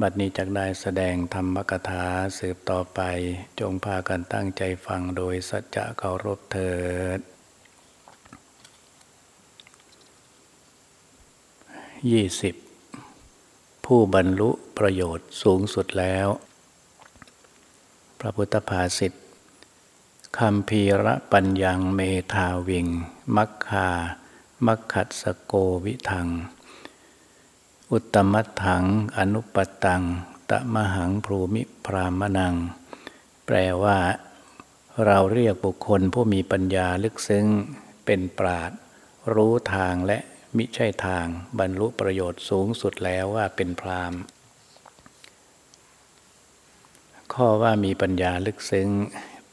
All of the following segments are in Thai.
บัดนี้จักได้แสดงธรรมกถาสืบต่อไป จงพากันตั้งใจฟังโดยสัจจะเคารพเถิดยี่สิบผู้บรรลุประโยชน์สูงสุดแล้ว พระพุทธภาษิตคำพีระปัญญังเมธาวิง มัคคา มัคคัสสโกวิทัง อุตมัตถังอนุปตัง ตะมหังพรูมิพรามนัง แปลว่า เราเรียกบุคคลผู้มีปัญญาลึกซึ้ง เป็นปราดรู้ทางและมิใช่ทาง บรรลุประโยชน์สูงสุดแล้วว่าเป็นพรามข้อว่ามีปัญญาลึกซึ้ง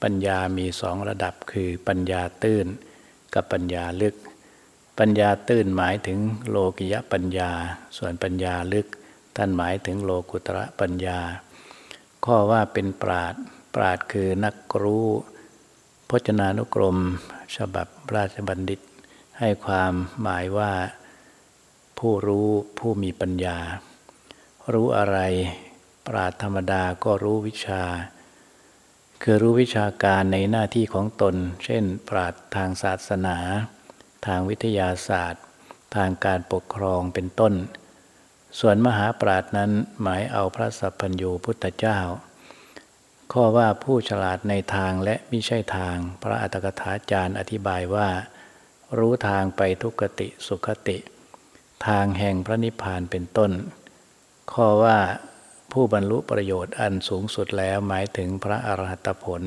ปัญญามีสองระดับคือปัญญาตื้น กับปัญญาลึก ปัญญาตื้นหมายถึงโลกิยปัญญา ส่วนปัญญาลึกท่านหมายถึงโลกุตระปัญญา ข้อว่าเป็นปราดปราดคือนักรู้พจนานุกรม ฉบับราชบัณฑิต ให้ความหมายว่า ผู้รู้ผู้มีปัญญา รู้อะไร ปราดธรรมดาก็รู้วิชา คือรู้วิชาการในหน้าที่ของตน เช่น ปราดทางศาสนา ทางวิทยาศาสตร์ ทางการปกครองเป็นต้น ส่วนมหาปราดนั้นหมายเอาพระสัพพัญญูพุทธเจ้า ข้อว่าผู้ฉลาดในทางและไมิใช่ทาง พระอัตถกถาจารย์อธิบายว่า รู้ทางไปทุกติสุขติ ทางแห่งพระนิพพานเป็นต้น ข้อว่าผู้บรรลุประโยชน์อันสูงสุดแล้วหมายถึงพระอรหัตผล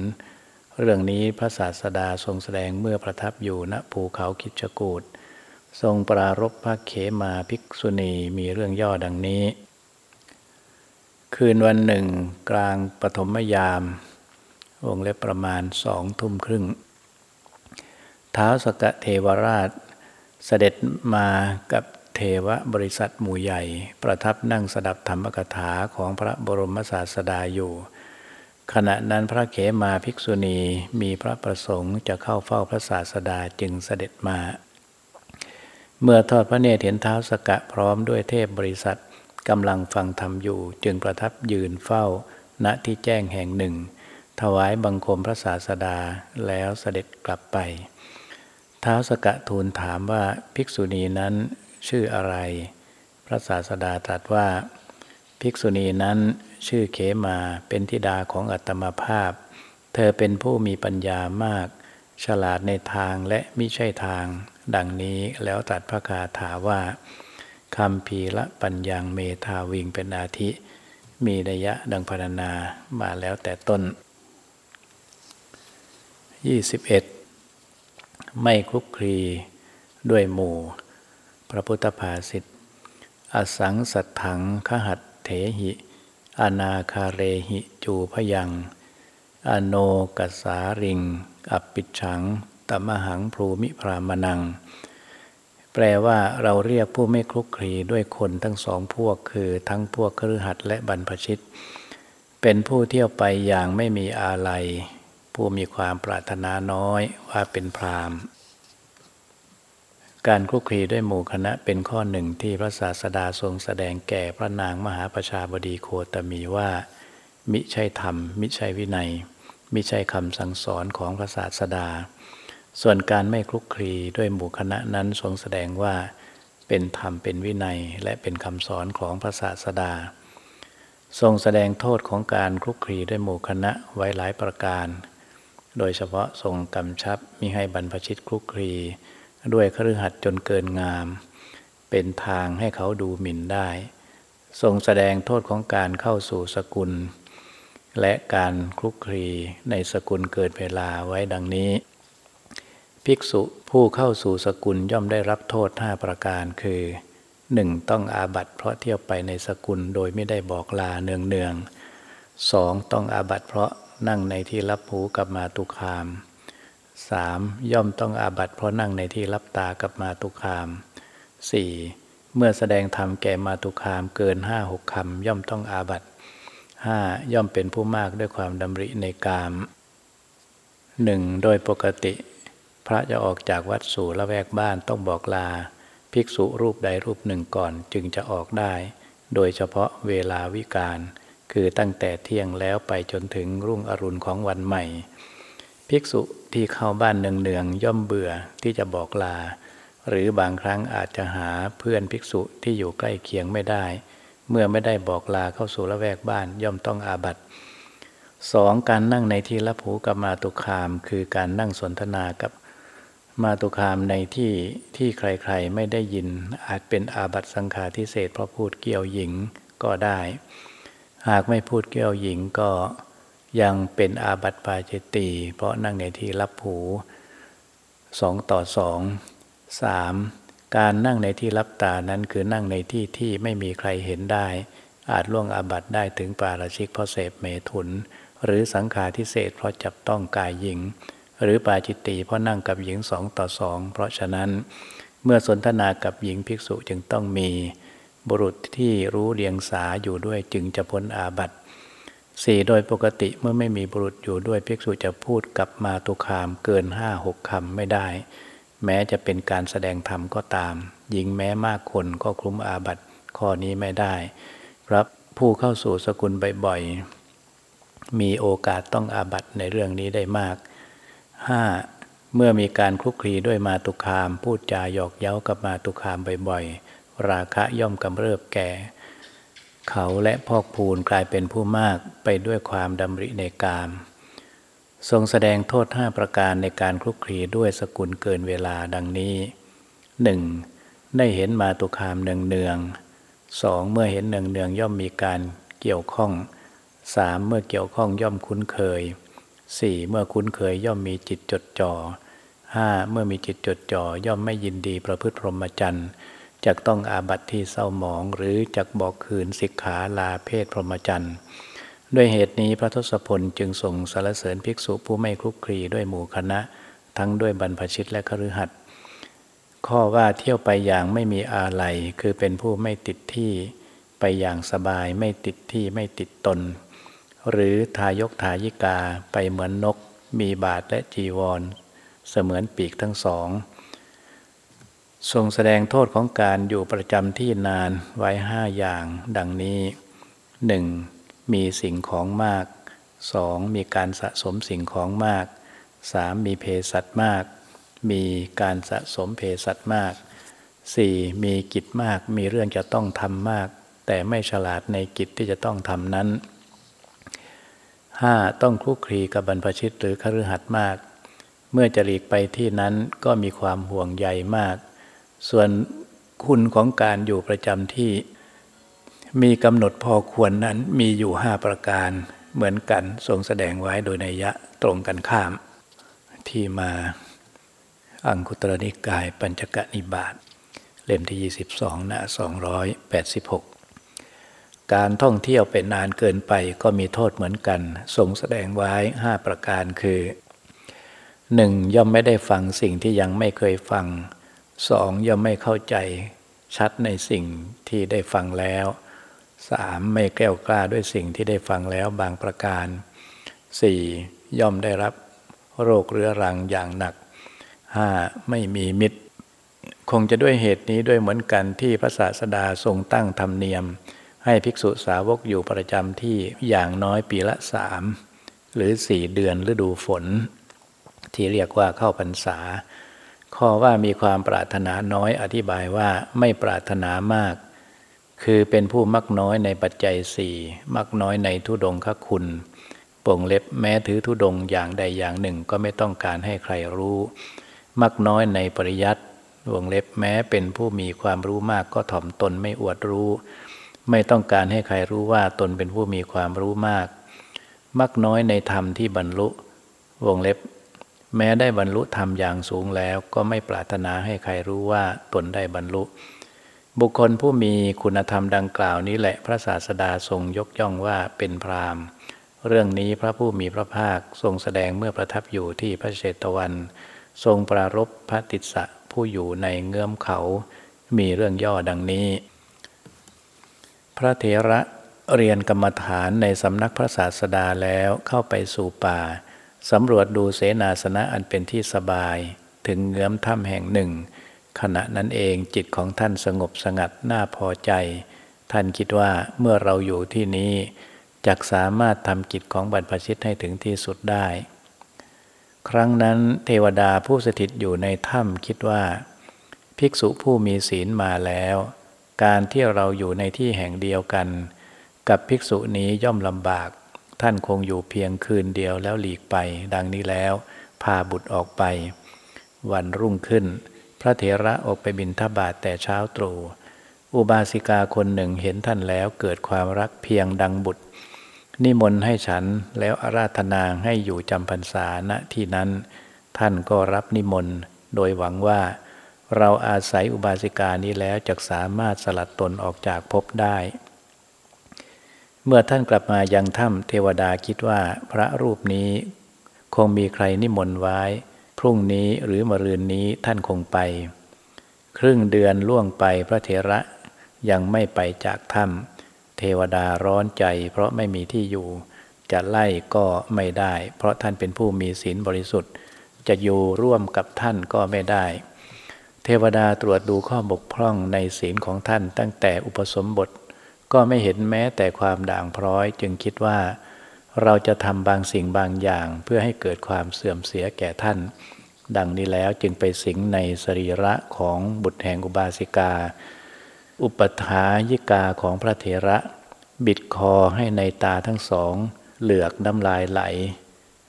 เรื่องนี้พระศาสดาทรงแสดงเมื่อประทับอยู่ณภูเขาคิชกูดทรงปรารบพระเขมาภิกษุณีมีเรื่องย่อดังนี้ คืนวันหนึ่ง กลางปฐมยาม วงเล็บประมาณสองทุ่มครึ่ง ท้าวสกเทวราช เสด็จมากับเทวบริษัทหมู่ใหญ่ ประทับนั่งสดับธรรมกถาของพระบรมศาสดาอยู่ ขณะนั้นพระเขมาภิกษุณีมีพระประสงค์จะเข้าเฝ้าพระศาสดาจึงเสด็จมา เมื่อทอดพระเนตรเห็นเท้าสกะพร้อมด้วยเทพบริษัทกำลังฟังธรรมอยู่จึงประทับยืนเฝ้า ณที่แจ้งแห่งหนึ่ง ถวายบังคมพระศาสดาแล้วเสด็จกลับไป เท้าสกะทูลถามว่าภิกษุณีนั้นชื่ออะไร พระศาสดาตรัสว่า ภิกษุณีนั้น ชื่อเขมาเป็นธิดาของอัตมาภาพ เธอเป็นผู้มีปัญญามาก ฉลาดในทางและมิใช่ทาง ดังนี้แล้วตรัสพระคาถาว่าคำพีละปัญญังเมธาวิงเป็นอาทิ มีนัยะดังพรรณนามาแล้วแต่ต้น 21. ไม่คลุกคลีด้วยหมู่ พระพุทธภาษิตอสังสัตถังขหัตเถหิ อนาคาเรหิจูพยัง อโนกัสาริง อัปปิชังตมหังพรูมิพรามนัง แปลว่าเราเรียกผู้ไม่คลุกคลีด้วยคนทั้งสองพวกคือทั้งพวกครือหัดและบรรพชิต เป็นผู้เที่ยวไปอย่างไม่มีอาลัยผู้มีความปรารถนาน้อยว่าเป็นพราม การคลุกคลีด้วยหมู่คณะเป็นข้อหนึ่งที่พระศาสดาทรงแสดงแก่พระนางมหาประชาบดีโคตมีว่า มิใช่ธรรม มิใช่วินัย มิใช่คำสั่งสอนของพระศาสดา ส่วนการไม่คลุกคลีด้วยหมู่คณะนั้นทรงแสดงว่า เป็นธรรมเป็นวินัยและเป็นคำสอนของพระศาสดา ทรงแสดงโทษของการคลุกคลีด้วยหมู่คณะไว้หลายประการ โดยเฉพาะทรงกำชับมิให้บรรพชิตคลุกคลี ด้วยครือหัดจนเกินงาม เป็นทางให้เขาดูหมิ่นได้ ทรงแสดงโทษของการเข้าสู่สกุล และการคลุกคลีในสกุลเกิดเวลาไว้ดังนี้ ภิกษุผู้เข้าสู่สกุลย่อมได้รับโทษห้าประการคือ 1. ต้องอาบัตเพราะเที่ยวไปในสกุลโดยไม่ได้บอกลาเนืองเนืองสองต้องอาบัตเพราะนั่งในที่รับหูกับมาตุคาม สามย่อมต้องอาบัตเพราะนั่งในที่รับตากับมาตุคามสี่เมื่อแสดงธรรมแก่มาตุคามเกินห้าหกคำย่อมต้องอาบัตห้าย่อมเป็นผู้มากด้วยความดำริในกามหนึ่งโดยปกติ พระจะออกจากวัดสู่ละแวกบ้านต้องบอกลา ภิกษุรูปใดรูปหนึ่งก่อนจึงจะออกได้ โดยเฉพาะเวลาวิการ คือตั้งแต่เที่ยงแล้วไปจนถึงรุ่งอรุณของวันใหม่ ภิกษุที่เข้าบ้านเนืองๆย่อมเบื่อที่จะบอกลา หรือบางครั้งอาจจะหาเพื่อนภิกษุที่อยู่ใกล้เคียงไม่ได้ เมื่อไม่ได้บอกลาเข้าสู่ละแวกบ้านย่อมต้องอาบัติสองการนั่งในที่รับหูกับมาตุคาม คือการนั่งสนทนากับมาตุคามในที่ที่ใครๆไม่ได้ยิน อาจเป็นอาบัตสังฆาทิเศษเพราะพูดเกี่ยวหญิงก็ได้ หากไม่พูดเกี่ยวหญิงก็ ยังเป็นอาบัติปาจิตตีเพราะนั่งในที่รับหูสองต่อสองสามการนั่งในที่รับตานั้นคือนั่งในที่ที่ไม่มีใครเห็นได้ อาจล่วงอาบัติได้ถึงปาราชิกเพราะเสพเมถุน หรือสังฆาทิเศษเพราะจับต้องกายหญิง หรือปาจิตตีเพราะนั่งกับหญิงสองต่อสองเพราะฉะนั้น เมื่อสนทนากับหญิงภิกษุจึงต้องมี บุรุษที่รู้เรียงสาอยู่ด้วยจึงจะพ้นอาบัติ สี่โดยปกติเมื่อไม่มีบุรุษอยู่ด้วยภิกษุจะพูดกับมาตุคามเกินห้าหกคำไม่ได้ แม้จะเป็นการแสดงธรรมก็ตาม หญิงแม้มากคนก็คลุมอาบัติข้อนี้ไม่ได้รับผู้เข้าสู่สกุลบ่อยๆมีโอกาสต้องอาบัติในเรื่องนี้ได้มาก 5. เมื่อมีการคลุกคลีด้วยมาตุคาม พูดจาหยอกเย้ากับมาตุคามบ่อยๆ ราคะย่อมกำเริบแก่ เขาและพอกพูนกลายเป็นผู้มากไปด้วยความดำริในกาม ทรงแสดงโทษห้าประการในการคลุกคลีด้วยสกุลเกินเวลาดังนี้ 1. ได้เห็นมาตุคามเนืองเนืองสองเมื่อเห็นเนืองเนืองย่อมมีการเกี่ยวข้องสามเมื่อเกี่ยวข้องย่อมคุ้นเคยสี่เมื่อคุ้นเคยย่อมมีจิตจดจ่อห้าเมื่อมีจิตจดจ่อ ย่อมไม่ยินดีประพฤติพรหมจรรย์ จะต้องอาบัติที่เศร้าหมอง หรือจักบอกคืนสิกขาลาเพศพรหมจรรย์ด้วยเหตุนี้พระทศพลจึงส่งสารเสริญภิกษุผู้ไม่คลุกคลีด้วยหมู่คณะ ทั้งด้วยบรรพชิตและคฤหัสถ์ข้อว่าเที่ยวไปอย่างไม่มีอาลัยคือเป็นผู้ไม่ติดที่ไปอย่างสบายไม่ติดที่ไม่ติดตน หรือทายกทายิกาไปเหมือนนก มีบาทและจีวร เสมือนปีกทั้งสอง ทรงแสดงโทษของการอยู่ประจำที่นานไว้ห้าอย่าง ดังนี้ 1. มีสิ่งของมาก 2. มีการสะสมสิ่งของมาก 3. มีเพสัตมาก มีการสะสมเพสัตมาก 4. มีกิจมากมีเรื่องจะต้องทำมาก แต่ไม่ฉลาดในกิจที่จะต้องทำนั้น 5. ต้องคลุกคลีกับบรรพชิตหรือคฤหัสถ์มาก เมื่อจะหลีกไปที่นั้นก็มีความห่วงใยมาก ส่วนคุณของการอยู่ประจำที่ มีกำหนดพอควรนั้นมีอยู่ห้าประการเหมือนกันทรงแสดงไว้โดยนัยยะตรงกันข้าม ที่มาอังคุตรนิกายปัญจกนิบาตเล่มที่ 22 หน้า 286 การท่องเที่ยวเป็นนานเกินไปก็มีโทษเหมือนกัน ทรงแสดงไว้ 5 ประการคือ 1. ย่อมไม่ได้ฟังสิ่งที่ยังไม่เคยฟัง 2. สองย่อมไม่เข้าใจชัดในสิ่งที่ได้ฟังแล้ว 3. ไม่แก้วกล้าด้วยสิ่งที่ได้ฟังแล้วบางประการ 4. ย่อมได้รับโรคเรื้อรังอย่างหนักห้าไม่มีมิตร คงจะด้วยเหตุนี้ด้วยเหมือนกันที่พระศาสดาทรงตั้งธรรมเนียม ให้ภิกษุสาวกอยู่ประจำที่อย่างน้อยปีละสามหรือสี่เดือนฤดูฝน ที่เรียกว่าเข้าพรรษา ข้อว่ามีความปรารถนาน้อยอธิบายว่าไม่ปรารถนามาก คือเป็นผู้มักน้อยในปัจจัยสี่มักน้อยในทุดงคคุณป่งเล็บแม้ถือทุดงอย่างใดอย่างหนึ่งก็ไม่ต้องการให้ใครรู้ มักน้อยในปริยัติวงเล็บแม้เป็นผู้มีความรู้มากก็ถ่อมตนไม่อวดรู้ ไม่ต้องการให้ใครรู้ว่าตนเป็นผู้มีความรู้มาก มักน้อยในธรรมที่บรรลุ วงเล็บ แม้ได้บรรลุธรรมอย่างสูงแล้วก็ไม่ปรารถนาให้ใครรู้ว่าตนได้บรรลุ บุคคลผู้มีคุณธรรมดังกล่าวนี้แหละพระศาสดาทรงยกย่องว่าเป็นพรามเรื่องนี้พระผู้มีพระภาคทรงแสดงเมื่อประทับอยู่ที่พระเชตวัน ทรงปรารบพระติสะผู้อยู่ในเงื้อมเขา มีเรื่องย่อดังนี้ พระเถระเรียนกรรมฐานในสำนักพระศาสดาแล้วเข้าไปสู่ป่า สำรวจดูเสนาสนะอันเป็นที่สบายถึงเงื้อมถ้ำแห่งหนึ่ง ขณะนั้นเองจิตของท่านสงบสงัดน่าพอใจ ท่านคิดว่าเมื่อเราอยู่ที่นี้จักสามารถทำกิจของบรรพชิตให้ถึงที่สุดได้ ครั้งนั้นเทวดาผู้สถิตอยู่ในถ้ำคิดว่า ภิกษุผู้มีศีลมาแล้ว การที่เราอยู่ในที่แห่งเดียวกัน กับภิกษุนี้ย่อมลำบาก ท่านคงอยู่เพียงคืนเดียวแล้วหลีกไป ดังนี้แล้ว พาบุตรออกไป วันรุ่งขึ้น พระเถระออกไปบินทบาทแต่เช้าตรู่อุบาสิกาคนหนึ่งเห็นท่านแล้วเกิดความรักเพียงดังบุตร นิมนต์ให้ฉันแล้วอาราธนาให้อยู่จำพรรษาณที่นั้น ท่านก็รับนิมนต์โดยหวังว่า เราอาศัยอุบาสิกานี้แล้วจะสามารถสลัดตนออกจากภพได้ เมื่อท่านกลับมายังถ้ำเทวดาคิดว่าพระรูปนี้ คงมีใครนิมนต์ไว้ พรุ่งนี้หรือมรืนนี้ท่านคงไป ครึ่งเดือนล่วงไปพระเถระยังไม่ไปจากถ้ำเทวดาร้อนใจเพราะไม่มีที่อยู่ จะไล่ก็ไม่ได้ เพราะท่านเป็นผู้มีศีลบริสุทธิ์ จะอยู่ร่วมกับท่านก็ไม่ได้ เทวดาตรวจดูข้อบกพร่องในศีลของท่านตั้งแต่อุปสมบท ก็ไม่เห็นแม้แต่ความด่างพร้อย จึงคิดว่า เราจะทำบางสิ่งบางอย่าง เพื่อให้เกิดความเสื่อมเสียแก่ท่าน ดังนี้แล้วจึงไปสิงในสรีระของบุตรแห่งอุบาสิกา อุปถายิกาของพระเถระ บิดคอให้ในตาทั้งสอง เหลือกน้ำลายไหล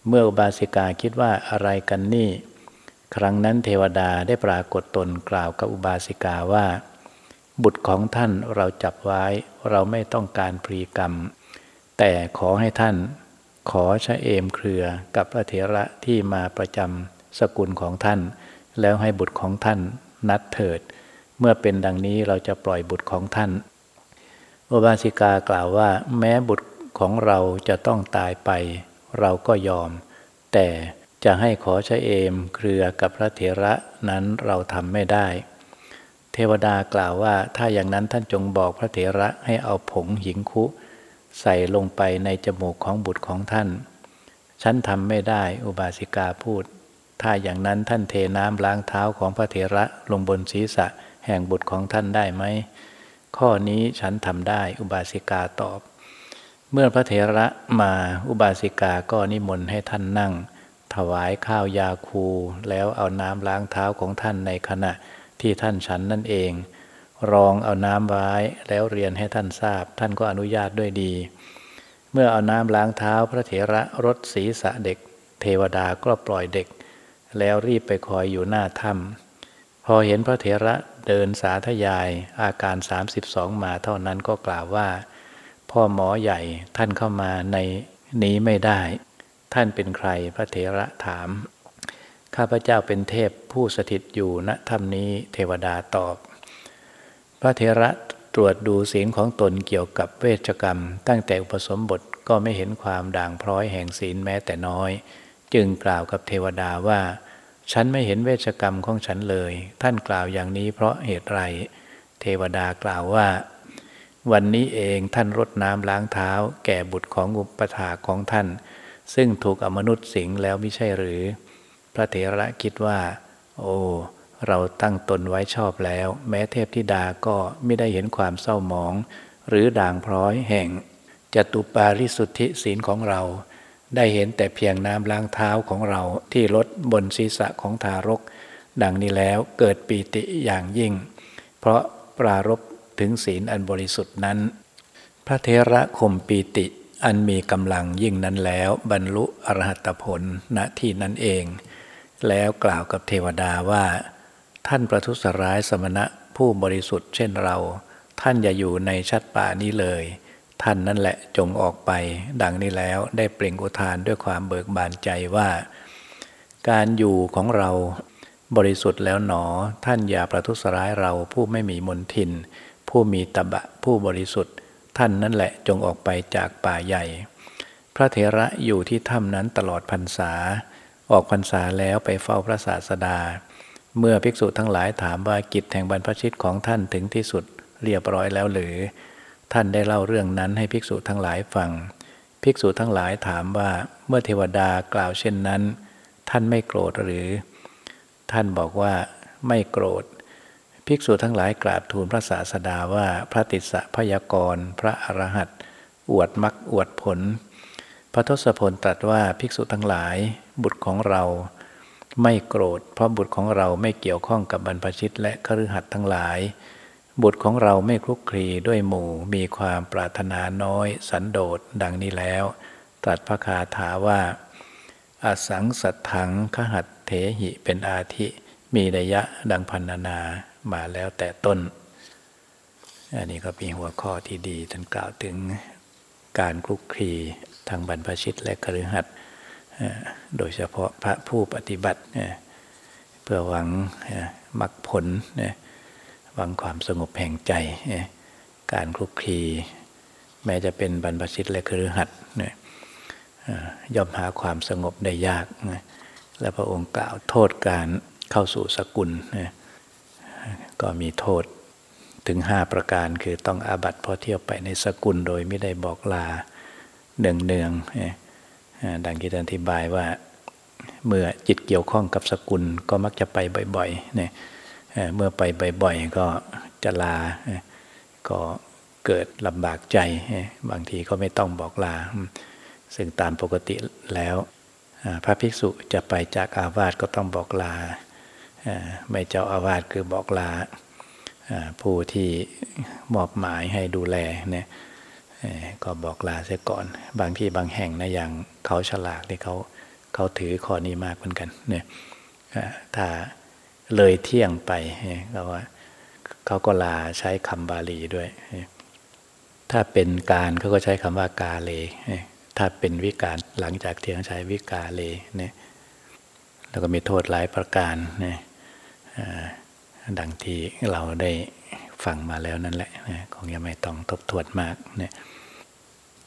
เมื่ออุบาสิกาคิดว่าอะไรกันนี่ ครั้งนั้นเทวดาได้ปรากฏตนกล่าวกับอุบาสิกาว่า บุตรของท่านเราจับไว้เราไม่ต้องการพรีกรรม แต่ขอให้ท่านขอชะเอมเครือกับพระเถระที่มาประจำสกุลของท่าน แล้วให้บุตรของท่านนัดเถิด เมื่อเป็นดังนี้เราจะปล่อยบุตรของท่านอุบาสิกากล่าวว่า แม้บุตรของเราจะต้องตายไป เราก็ยอม แต่จะให้ขอช้เอมเครือกับพระเถระนั้นเราทำไม่ได้ เทวดากล่าวว่าถ้าอย่างนั้นท่านจงบอกพระเถระให้เอาผงหิงคุ ใส่ลงไปในจมูกของบุตรของท่าน ฉันทำไม่ได้อุบาสิกาพูด ถ้าอย่างนั้นท่านเทน้ำล้างเท้าของพระเถระลงบนศีรษะแห่งบุตรของท่านได้ไหม ข้อนี้ฉันทำได้อุบาสิกาตอบ เมื่อพระเถระมาอุบาสิกาก็นิมนต์ให้ท่านนั่ง ถวายข้าวยาคู แล้วเอาน้ำล้างเท้าของท่านในขณะ ที่ท่านฉันนั่นเอง รองเอาน้ำไว้แล้วเรียนให้ท่านทราบ ท่านก็อนุญาตด้วยดี เมื่อเอาน้ำล้างเท้าพระเถระรดศีรษะเด็ก เทวดาก็ปล่อยเด็ก แล้วรีบไปคอยอยู่หน้าถ้ำพอเห็นพระเถระเดินสาธยายอาการ 32 มาเท่านั้นก็กล่าวว่า พ่อหมอใหญ่ท่านเข้ามาในนี้ไม่ได้ ท่านเป็นใครพระเถระถาม ข้าพเจ้าเป็นเทพผู้สถิตอยู่ณถ้ำนี้เทวดาตอบ พระเถระตรวจดูศีลของตนเกี่ยวกับเวชกรรม ตั้งแต่อุปสมบทก็ไม่เห็นความด่างพร้อยแห่งศีลแม้แต่น้อย จึงกล่าวกับเทวดาว่า ฉันไม่เห็นเวชกรรมของฉันเลย ท่านกล่าวอย่างนี้เพราะเหตุไร เทวดากล่าวว่า วันนี้เองท่านรดน้ำล้างเท้า แก่บุตรของอุปถาของท่าน ซึ่งถูกอมนุษย์สิงแล้วไม่ใช่หรือ พระเถระคิดว่า โอ้ เราตั้งตนไว้ชอบแล้ว แม้เทพธิดาก็ไม่ได้เห็นความเศร้าหมอง หรือด่างพร้อยแห่งจตุปาริสุทธิศีลของเรา ได้เห็นแต่เพียงน้ำล้างเท้าของเราที่ลดบนศีรษะของทารก ดังนี้แล้วเกิดปีติอย่างยิ่ง เพราะปรารบถึงศีลอันบริสุทธิ์นั้น พระเทระข่มปีติอันมีกำลังยิ่งนั้นแล้ว บรรลุอรหัตผลณที่นั้นเอง แล้วกล่าวกับเทวดาว่า ท่านประทุษร้ายสมณะผู้บริสุทธิ์เช่นเรา ท่านอย่าอยู่ในชัดป่านี้เลย ท่านนั่นแหละจงออกไป ดังนี้แล้วได้เปล่งอุทานด้วยความเบิกบานใจว่า การอยู่ของเราบริสุทธิ์แล้วหนอ ท่านอย่าประทุษร้ายเราผู้ไม่มีมนทิน ผู้มีตบะผู้บริสุทธิ์ ท่านนั่นแหละจงออกไปจากป่าใหญ่ พระเถระอยู่ที่ถ้ำนั้นตลอดพรรษา ออกพรรษาแล้วไปเฝ้าพระศาสดา เมื่อภิกษุทั้งหลายถามว่ากิจแห่งบรรพชิตของท่านถึงที่สุดเรียบร้อยแล้วหรือ ท่านได้เล่าเรื่องนั้นให้ภิกษุทั้งหลายฟัง ภิกษุทั้งหลายถามว่าเมื่อเทวดากล่าวเช่นนั้น ท่านไม่โกรธหรือ ท่านบอกว่าไม่โกรธ ภิกษุทั้งหลายกราบทูลพระศาสดาว่าพระติสสะพยากร พระอรหัตอวดมักอวดผล พระทศพลตรัสว่าภิกษุทั้งหลาย บุตรของเราไม่โกรธ เพราะบุตรของเราไม่เกี่ยวข้องกับบรรพชิตและคฤหัสถ์ทั้งหลาย บุตรของเราไม่คลุกคลีด้วยหมู่ มีความปรารถนาน้อย สันโดษดังนี้แล้ว ตรัสพระคาถาว่า อสังสัทถังขหัตเถหิเป็นอาทิ มีนัยะดังพันนานามาแล้วแต่ต้น อันนี้ก็เป็นหัวข้อที่ดีท่านกล่าวถึงการคลุกคลีทางบรรพชิตและคฤหัสถ์ โดยเฉพาะพระผู้ปฏิบัติเพื่อหวังมรรคผลหวังความสงบแห่งใจ การคลุกคลีแม้จะเป็นบรรพชิตและคฤหัสถ์เนี่ยเอ่อย่อมหาความสงบได้ยาก และพระองค์กล่าวโทษการเข้าสู่สกุล ก็มีโทษถึง 5 ประการคือต้องอาบัติพอเที่ยวไปในสกุลโดยไม่ได้บอกลาเนืองเนืองๆนะอ่า ดังที่ท่านอธิบายว่าเมื่อจิตเกี่ยวข้องกับสกุลก็มักจะไปบ่อยๆเนี่ยเมื่อไปบ่อยๆก็จะลา ก็เกิดลำบากใจ บางทีก็ไม่ต้องบอกลา ซึ่งตามปกติแล้วพระภิกษุจะไปจากอาวาสก็ต้องบอกลา ไม่เจ้าอาวาสคือบอกลาผู้ที่มอบหมายให้ดูแลเนี่ย ก็บอกลาเสียก่อน บางที่บางแห่งนะอย่างเขาฉลากที่เขาเขาถือข้อนี้มากเหมือนกันเนี่ยถ้าเลยเที่ยงไปเนี่ยก็ว่าเขาก็ลาใช้คำบาลีด้วย ถ้าเป็นการเขาก็ใช้คำว่ากาเล ถ้าเป็นวิการหลังจากเที่ยงใช้วิกาเลเนี่ยแล้วก็มีโทษหลายประการเนี่ยดังที่เราได้ฟังมาแล้วนั่นแหละนะคงยังไม่ต้องทบทวนมากเนี่ย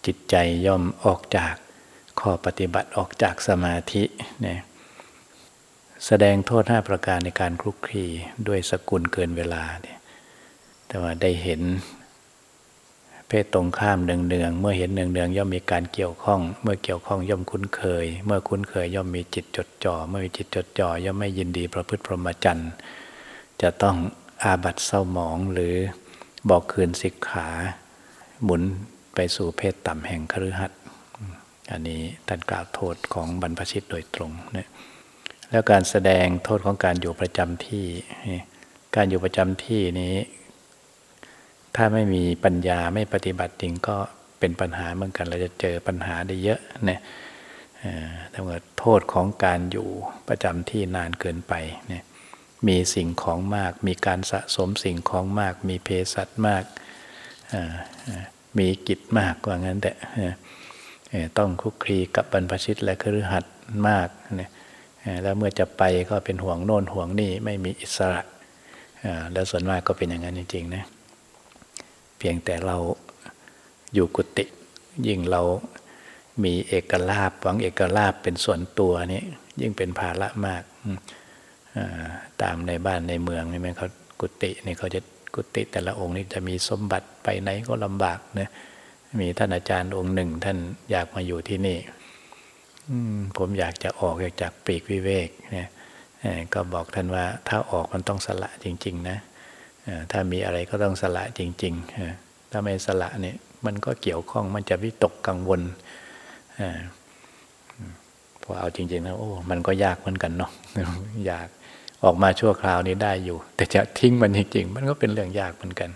จิตใจย่อมออกจากข้อปฏิบัติออกจากสมาธิเนี่ยแสดงโทษห้าประการในการคลุกคลีด้วยสกุลเกินเวลาเนี่ยแต่ว่าได้เห็น เพศตรงข้ามเนืองๆเมื่อเห็นเนืองๆย่อมมีการเกี่ยวข้อง เมื่อเกี่ยวข้องย่อมคุ้นเคย เมื่อคุ้นเคยย่อมมีจิตจดจ่อ เมื่อมีจิตจดจ่อ ย่อมไม่ยินดีประพฤติพรหมจรรย์จะต้องอาบัตเศร้าหมองหรือบอกคืนสิกขา หมุน ไปสู่เพศต่ำแห่งคฤหัสถ์อันนี้ท่านกล่าวโทษของบรรพชิตโดยตรงเนี่ยแล้วการแสดงโทษของการอยู่ประจำที่ การอยู่ประจำที่นี้ ถ้าไม่มีปัญญาไม่ปฏิบัติจริงก็เป็นปัญหาเหมือนกันเราจะเจอปัญหาได้เยอะเนี่ยเอ่อถ้าเกิดโทษของการอยู่ประจำที่นานเกินไปเนี่ยมีสิ่งของมาก มีการสะสมสิ่งของมาก มีเพสัชมากอ่า มีกิจมากกว่างั้นแต่ต้องคุกคลีกับบรรพชิตและคฤหัสถ์มากเนี่ยแล้วเมื่อจะไปก็เป็นห่วงโน่นห่วงนี่ไม่มีอิสระแล้วส่วนมากก็เป็นอย่างนั้นจริงๆนะเพียงแต่เราอยู่กุฏิยิ่งเรามีเอกลาภหวังเอกลาภเป็นส่วนตัวนี่ยิ่งเป็นภาระมากตามในบ้านในเมืองนี่มันเขากุฏินี่เขาจะ กุฏิแต่ละองค์นี่จะมีสมบัติไปไหนก็ลำบากนะมีท่านอาจารย์องค์หนึ่ง ท่านอยากมาอยู่ที่นี่ผมอยากจะออกจากปีกวิเวกเนี่ยก็บอกท่านว่าถ้าออกมันต้องสละจริง ๆ นะถ้ามีอะไรก็ต้องสละจริงๆถ้าไม่สละเนี่ยมันก็เกี่ยวข้องมันจะวิตกกังวลพอเอาจริงๆนะโอ้ มันก็ยากเหมือนกันเนาะยาก ออกมาชั่วคราวนี้ได้อยู่ แต่จะทิ้งมันจริงๆมันก็เป็นเรื่องยากเหมือนกัน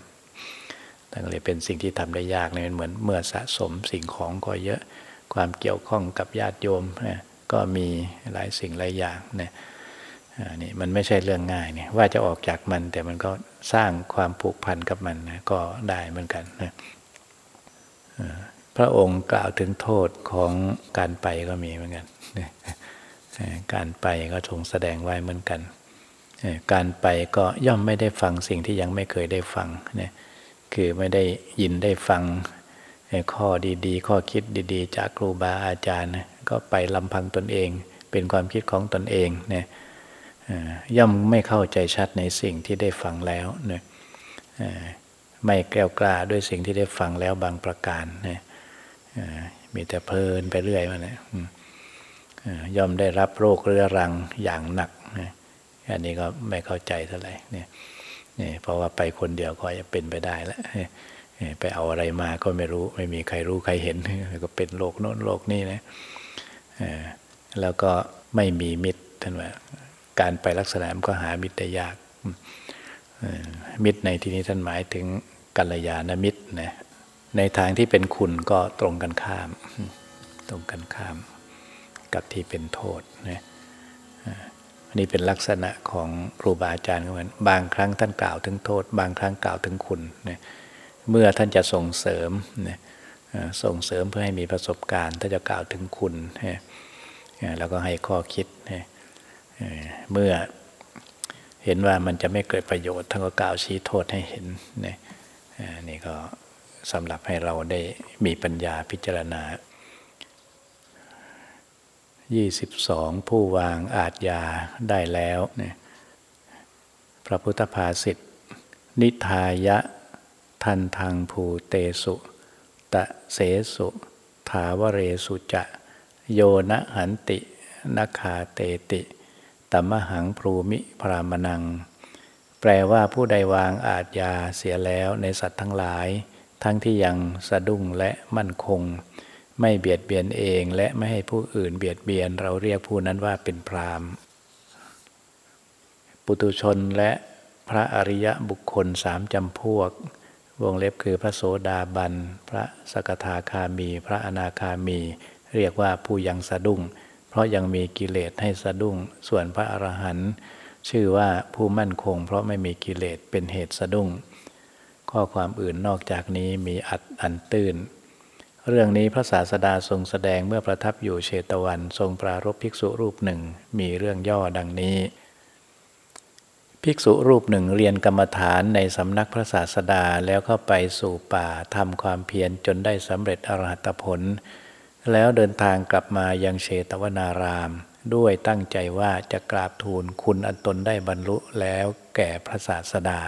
แต่ก็เลยเป็นสิ่งที่ทำได้ยากเนี่ยเหมือนเมื่อสะสมสิ่งของก็เยอะความเกี่ยวข้องกับญาติโยมนี่ยก็มีหลายสิ่งหลายอย่างนี่ยอ่านี่มันไม่ใช่เรื่องง่ายเนี่ยว่าจะออกจากมันแต่มันก็สร้างความผูกพันกับมันนะก็ได้เหมือนกันนะพระองค์กล่าวถึงโทษของการไปก็มีเหมือนกัน การไปก็ทรงแสดงไว้เหมือนกัน การไปก็ย่อมไม่ได้ฟังสิ่งที่ยังไม่เคยได้ฟังเนี่ยคือไม่ได้ยินได้ฟังข้อดีๆ ข้อคิดดีๆ จากครูบาอาจารย์ ก็ไปลำพังตนเอง เป็นความคิดของตนเองเนี่ยย่อมไม่เข้าใจชัดในสิ่งที่ได้ฟังแล้วเนี่ยไม่แกล้วกล้าด้วยสิ่งที่ได้ฟังแล้วบางประการเนี่ยมีแต่เพลินไปเรื่อยมาเนี่ยย่อมได้รับโรคเรื้อรังอย่างหนัก อันนี้ก็ไม่เข้าใจเท่าไหร่เนี่ยนี่เพราะว่าไปคนเดียวก็จะเป็นไปได้แล้วไปเอาอะไรมาก็ไม่รู้ ไม่มีใครรู้ใครเห็นก็เป็นโลกโน้นโลกนี้นะแล้วก็ไม่มีมิตรท่านว่าการไปลักษณะมันก็หามิตรได้ยากมิตรในที่นี้ท่านหมายถึงกัลยาณมิตรนะในทางที่เป็นคุณก็ตรงกันข้าม ตรงกันข้ามกับที่เป็นโทษนะ อันนี้เป็นลักษณะของครูบาอาจารย์เหมือนบางครั้งท่านกล่าวถึงโทษ บางครั้งกล่าวถึงคุณนะเมื่อท่านจะส่งเสริมนะส่งเสริมเพื่อให้มีประสบการณ์ถ้าจะกล่าวถึงคุณนะแล้วก็ให้ข้อคิดนะเมื่อเห็นว่ามันจะไม่เกิดประโยชน์ท่านก็กล่าวชี้โทษให้เห็นนะนี่ก็สำหรับให้เราได้มีปัญญาพิจารณา 22 ผู้วางอาจยาได้แล้วนะพระพุทธภาษิตนิทายะ ทันทางภูเตสุ ตะเสสุ ถาวเรสุจะ โยนะหันตินาคาเตติตมหังพรูมิพรามนัง แปลว่าผู้ใดวางอาจยาเสียแล้วในสัตว์ทั้งหลาย ทั้งที่ยังสะดุ้งและมั่นคง ไม่เบียดเบียนเองและไม่ให้ผู้อื่นเบียดเบียน เราเรียกผู้นั้นว่าเป็นพรามปุตุชนและพระอริยบุคคลสามจำพวก วงเล็บคือพระโสดาบัน พระสกทาคามี พระอนาคามี เรียกว่าผู้ยังสะดุ้ง เพราะยังมีกิเลสให้สะดุ้ง ส่วนพระอรหันต์ชื่อว่าผู้มั่นคง เพราะไม่มีกิเลสเป็นเหตุสะดุ้ง ข้อความอื่นนอกจากนี้มีอัดอันตื้น เรื่องนี้พระศาสดาทรงแสดงเมื่อประทับอยู่เชตวัน ทรงปรารบภิกษุรูปหนึ่งมีเรื่องย่อดังนี้ ภิกษุรูปหนึ่งเรียนกรรมฐานในสำนักพระศาสดาแล้วเข้าไปสู่ป่าทำความเพียรจนได้สำเร็จอรหัตผล แล้วเดินทางกลับมายังเชตวนาราม ด้วยตั้งใจว่าจะกราบทูลคุณอันตนได้บรรลุแล้วแก่พระศาสดา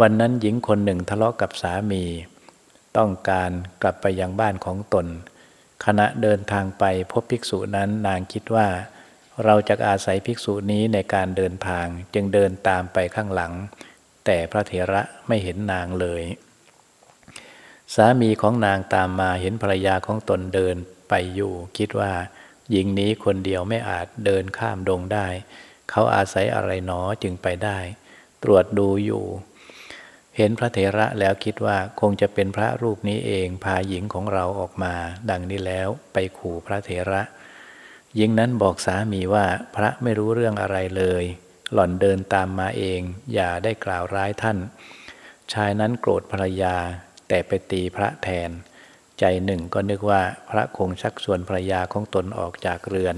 วันนั้นหญิงคนหนึ่งทะเลาะกับสามี ต้องการกลับไปยังบ้านของตน ขณะเดินทางไปพบภิกษุนั้นนางคิดว่า เราจะอาศัยภิกษุนี้ในการเดินทางจึงเดินตามไปข้างหลัง แต่พระเถระไม่เห็นนางเลย สามีของนางตามมาเห็นภรรยาของตนเดินไปอยู่คิดว่าหญิงนี้คนเดียวไม่อาจเดินข้ามดงได้ เขาอาศัยอะไรหนอจึงไปได้ ตรวจดูอยู่ เห็นพระเถระแล้วคิดว่าคงจะเป็นพระรูปนี้เองพาหญิงของเราออกมา ดังนี้แล้วไปขู่พระเถระ หญิงนั้นบอกสามีว่าพระไม่รู้เรื่องอะไรเลย หล่อนเดินตามมาเอง อย่าได้กล่าวร้ายท่าน ชายนั้นโกรธภรรยา แต่ไปตีพระแทน ใจหนึ่งก็นึกว่าพระคงชักชวนภรรยาของตนออกจากเรือน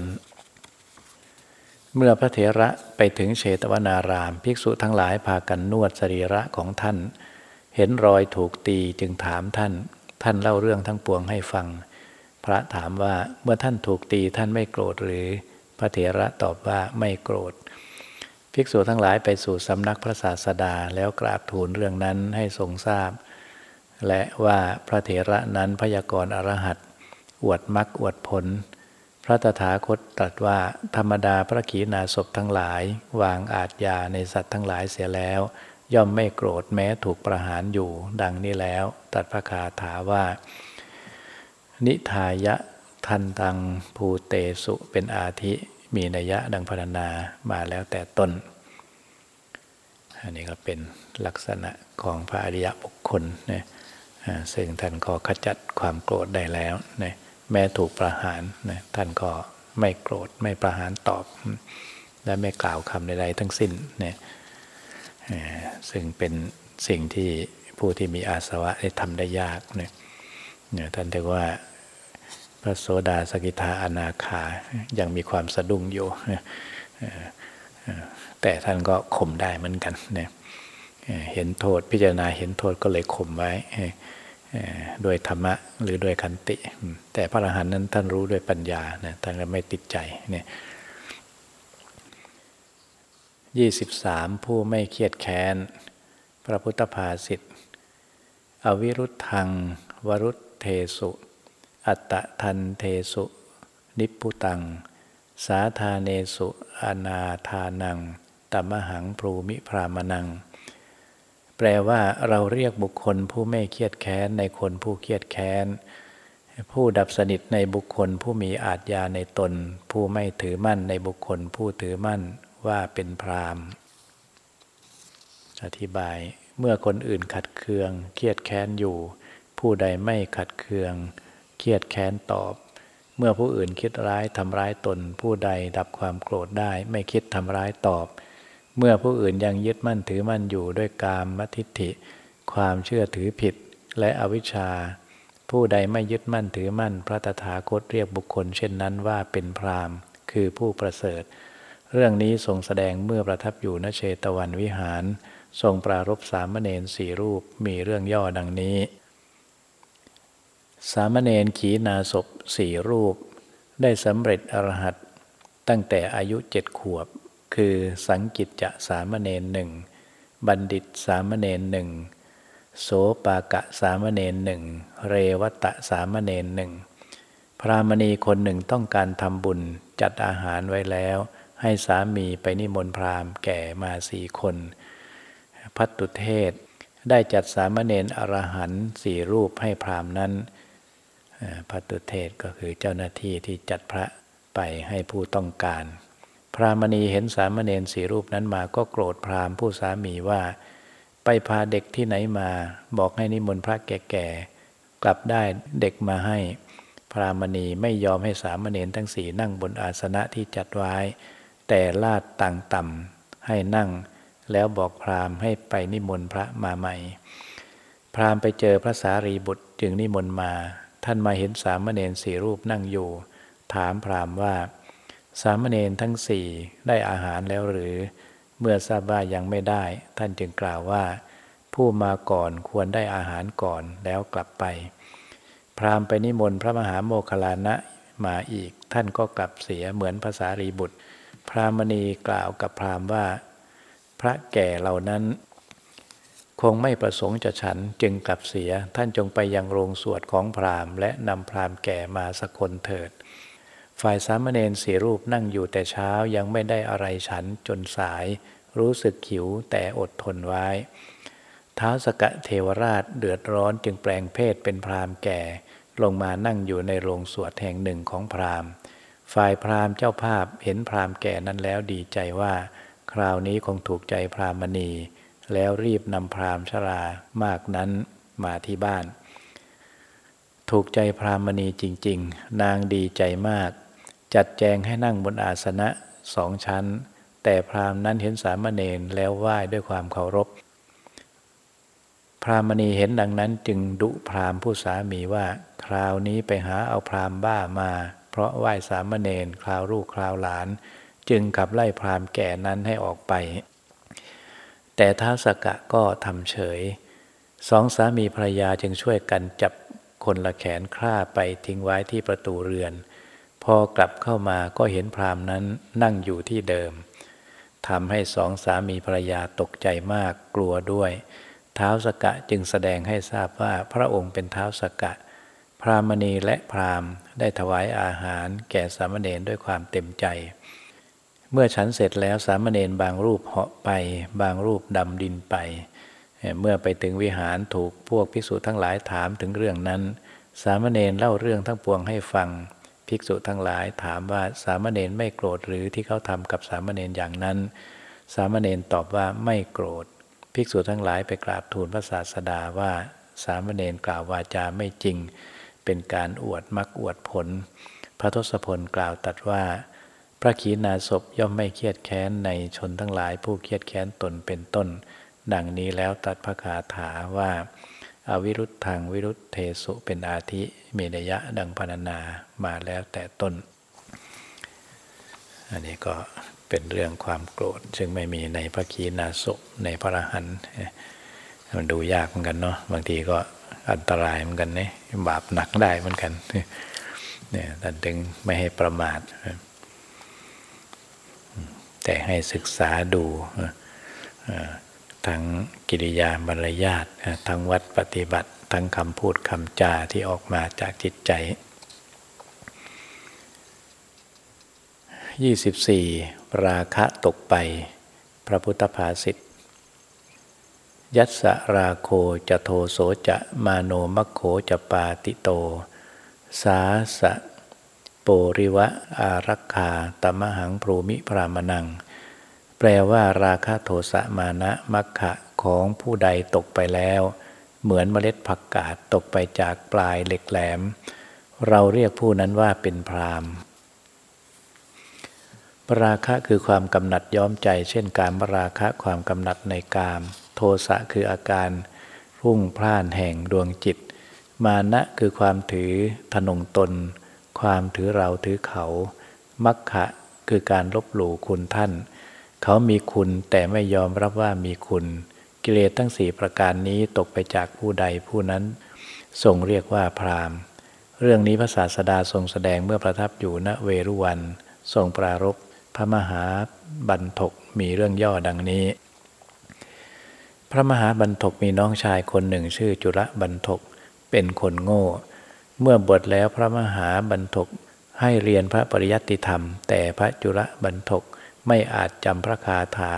เมื่อพระเถระไปถึงเชตวนาราม ภิกษุทั้งหลายพากันนวดสรีระของท่าน เห็นรอยถูกตีจึงถามท่าน ท่านเล่าเรื่องทั้งปวงให้ฟัง พระถามว่าเมื่อท่านถูกตีท่านไม่โกรธหรือ พระเถระตอบว่าไม่โกรธ ภิกษุทั้งหลายไปสู่สำนักพระศาสดาแล้วกราบทูลเรื่องนั้นให้ทรงทราบ และว่าพระเถระนั้นพยากรณ์อรหัตอวดมักอวดผล พระตถาคตตรัสว่าธรรมดาพระขีณาสพทั้งหลาย วางอาจยาในสัตว์ทั้งหลายเสียแล้ว ย่อมไม่โกรธแม้ถูกประหารอยู่ ดังนี้แล้ว ตัดพระคาถาว่า นิทายะทันตังภูเตสุเป็นอาทิ มีนัยยะดังพรรณนามาแล้วแต่ต้น อันนี้ก็เป็นลักษณะของพระอริยบุคคลนะซึ่งท่านก็ขจัดความโกรธได้แล้วนะ แม้ถูกประหารนะท่านก็ไม่โกรธไม่ประหารตอบ และไม่กล่าวคำใดๆทั้งสิ้นนะซึ่งเป็นสิ่งที่ผู้ที่มีอาสวะได้ทำได้ยากนะท่านเรียกว่าพระโสดาสกิทาอนาคายังมีความสะดุ้งอยู่แต่ท่านก็ข่มได้เหมือนกันเนี่ยเห็นโทษพิจารณาเห็นโทษก็เลยข่มไว้ โดยธรรมะหรือโดยคันติ แต่พระอรหันต์นั้นท่านรู้ด้วยปัญญานะท่านก็ไม่ติดใจเนี่ยยี่สิบสามผู้ไม่เครียดแค้น พระพุทธภาษิตอวิรุธทัง วรุธเทสุ อัตตะทันเทสุ นิพุตัง สาธาเนสุ อนาทานังตมหังพรูมิพรามนัง แปลว่าเราเรียกบุคคลผู้ไม่เครียดแค้นในคนผู้เครียดแค้น ผู้ดับสนิทในบุคคลผู้มีอาทยาในตน ผู้ไม่ถือมั่นในบุคคลผู้ถือมั่นว่าเป็นพรามอธิบายเมื่อคนอื่นขัดเคือง เครียดแค้นอยู่ ผู้ใดไม่ขัดเคือง เครียดแค้นตอบ เมื่อผู้อื่นคิดร้ายทำร้ายตน ผู้ใดดับความโกรธได้ ไม่คิดทำร้ายตอบ เมื่อผู้อื่นยังยึดมั่นถือมั่นอยู่ด้วยกามมทิฏฐิ ความเชื่อถือผิดและอวิชชา ผู้ใดไม่ยึดมั่นถือมั่น พระตถาคตเรียกบุคคล เช่นนั้นว่าเป็นพรามคือผู้ประเสริฐ เรื่องนี้ทรงแสดงเมื่อประทับอยู่ณเชตวันวิหาร ทรงปรารบสามเณรสี่รูปมีเรื่องย่อดังนี้ สามเณรขีนาศพสี่รูป ได้สำเร็จอรหัตตั้งแต่อายุเจ็ดขวบ คือสังกิจจะสามเณรหนึ่งบัณฑิตสามเณรหนึ่งโสปากะสามเณรหนึ่งเรวัตะสามเณรหนึ่งพรามณีคนหนึ่งต้องการทำบุญจัดอาหารไว้แล้ว ให้สามีไปนิมนต์พราหมณ์แก่มาสี่คน พัตตุเทศได้จัดสามเณรอรหันสี่รูปให้พราหมณ์นั้นพัตตุเทศก็คือเจ้าหน้าที่ที่จัดพระไปให้ผู้ต้องการ พรามณีเห็นสามเณรสี่รูปนั้นมาก็โกรธพราหมณ์ผู้สามีว่า ไปพาเด็กที่ไหนมา บอกให้นิมนต์พระแก่ๆกลับได้เด็กมาให้ พรามณีไม่ยอมให้สามเณรทั้งสี่นั่งบนอาสนะที่จัดไว้ แต่ลาดต่างต่ำให้นั่ง แล้วบอกพราหมณ์ให้ไปนิมนต์พระมาใหม่ พราหมณ์ไปเจอพระสารีบุตรจึงนิมนต์มา ท่านมาเห็นสามเณรสี่รูปนั่งอยู่ ถามพราหมณ์ว่า สามเณรทั้งสี่ได้อาหารแล้วหรือ เมื่อทราบว่ายังไม่ได้ ท่านจึงกล่าวว่า ผู้มาก่อนควรได้อาหารก่อนแล้วกลับไป พราหมณ์ไปนิมนต์พระมหาโมคลานะมาอีก ท่านก็กลับเสียเหมือนภาษารีบุตร พรามณีกล่าวกับพราหมณ์ว่า พระแก่เหล่านั้น คงไม่ประสงค์จะฉันจึงกลับเสียท่านจงไปยังโรงสวดของพราหมณ์และนำพราหมณ์แก่มาสกลเถิด ฝ่ายสามเณรสีรูปนั่งอยู่แต่เช้ายังไม่ได้อะไรฉันจนสาย รู้สึกหิวแต่อดทนไว้ ท้าวสกะเทวราชเดือดร้อนจึงแปลงเพศเป็นพรามแก่ ลงมานั่งอยู่ในโรงสวดแห่งหนึ่งของพรามฝ่ายพรามเจ้าภาพเห็นพรามแก่นั้นแล้วดีใจว่า คราวนี้คงถูกใจพรามณี แล้วรีบนำพรามชรามากนั้นมาที่บ้าน ถูกใจพรามณีจริง ๆ นางดีใจมาก จัดแจงให้นั่งบนอาสนะสองชั้น แต่พราหมณ์นั้นเห็นสามเณรแล้วไหว้ด้วยความเคารพ พราหมณีเห็นดังนั้นจึงดุพราหมณ์ผู้สามีว่า คราวนี้ไปหาเอาพราหมณ์บ้ามา เพราะไหว้สามเณรคราวลูกคราวหลาน จึงขับไล่พราหมแก่นั้นให้ออกไป แต่ท้าสกะก็ทำเฉย สองสามีภรรยาจึงช่วยกันจับคนละแขนคร่าไปทิ้งไว้ที่ประตูเรือน พอกลับเข้ามาก็เห็นพรามนั้นนั่งอยู่ที่เดิมทำให้สองสามีภรรยาตกใจมากกลัวด้วย เท้าสกะจึงแสดงให้ทราบว่าพระองค์เป็นเท้าสกะ พรามณีและพรามได้ถวายอาหารแก่สามเณรด้วยความเต็มใจ เมื่อฉันเสร็จแล้วสามเณรบางรูปเหาะไป บางรูปดำดินไป เมื่อไปถึงวิหารถูกพวกภิกษุทั้งหลายถามถึงเรื่องนั้น สามเณรเล่าเรื่องทั้งปวงให้ฟัง ภิกษุทั้งหลายถามว่าสามเณรไม่โกรธหรือที่เขาทำกับสามเณรอย่างนั้น สามเณรตอบว่าไม่โกรธ ภิกษุทั้งหลายไปกราบทูลพระศาสดาว่าสามเณรกล่าววาจาไม่จริง เป็นการอวดมักอวดผล พระทศพลกล่าวตัดว่า พระขีณาสพย่อมไม่เครียดแค้นในชนทั้งหลายผู้เครียดแค้นตนเป็นต้น ดังนี้แล้วตัดพระคาถาว่า อวิรุธทางวิรุธเทสุเป็นอาทิมีนยะดังพรรณนามาแล้วแต่ต้น อันนี้ก็เป็นเรื่องความโกรธ ซึ่งไม่มีในพระคีนาศพในพระรหันต์มันดูยากเหมือนกันเนาะบางทีก็อันตรายเหมือนกันเนี่ยบาปหนักได้เหมือนกันเนี่ยท่านถึงไม่ให้ประมาท แต่ให้ศึกษาดู ทั้งกิริยามารยาททั้งวัดปฏิบัติ ทั้งคำพูดคำจาที่ออกมาจากจิตใจ 24 ราคะตกไป พระพุทธภาษิตยัสสราโคจะโทโสจะมาโนมัคโขจะปาติโต สาสะโปริวะอารักขาตมหังพรูมิพรามนัง ลว่าราคะโทสะมานะมัคคะของผู้ใดตกไปแล้ว เหมือนเมล็ดผักกาดตกไปจากปลายเหล็กแหลม เราเรียกผู้นั้นว่าเป็นพรามราคะคือความกำหนัดย้อมใจ เช่นการมราคะความกำหนัดในกาม โทสะคืออาการรุ่งพล่านแห่งดวงจิต มานะคือความถือทนงตน ความถือเราถือเขา มัคคะคือการลบหลู่คุณท่าน เขามีคุณแต่ไม่ยอมรับว่ามีคุณ กิเลสทั้งสี่ประการนี้ตกไปจากผู้ใดผู้นั้นทรงเรียกว่าพรามเรื่องนี้พระศาสดาทรงแสดงเมื่อประทับอยู่ณเวรุวัน ทรงปรารบพระมหาบันทกมีเรื่องย่อดังนี้ พระมหาบรรทกมีน้องชายคนหนึ่งชื่อจุระบรรทกเป็นคนโง่ เมื่อบวชแล้วพระมหาบรรทกให้เรียนพระปริยัติธรรม แต่พระจุระบรรทก ไม่อาจจำพระคาถา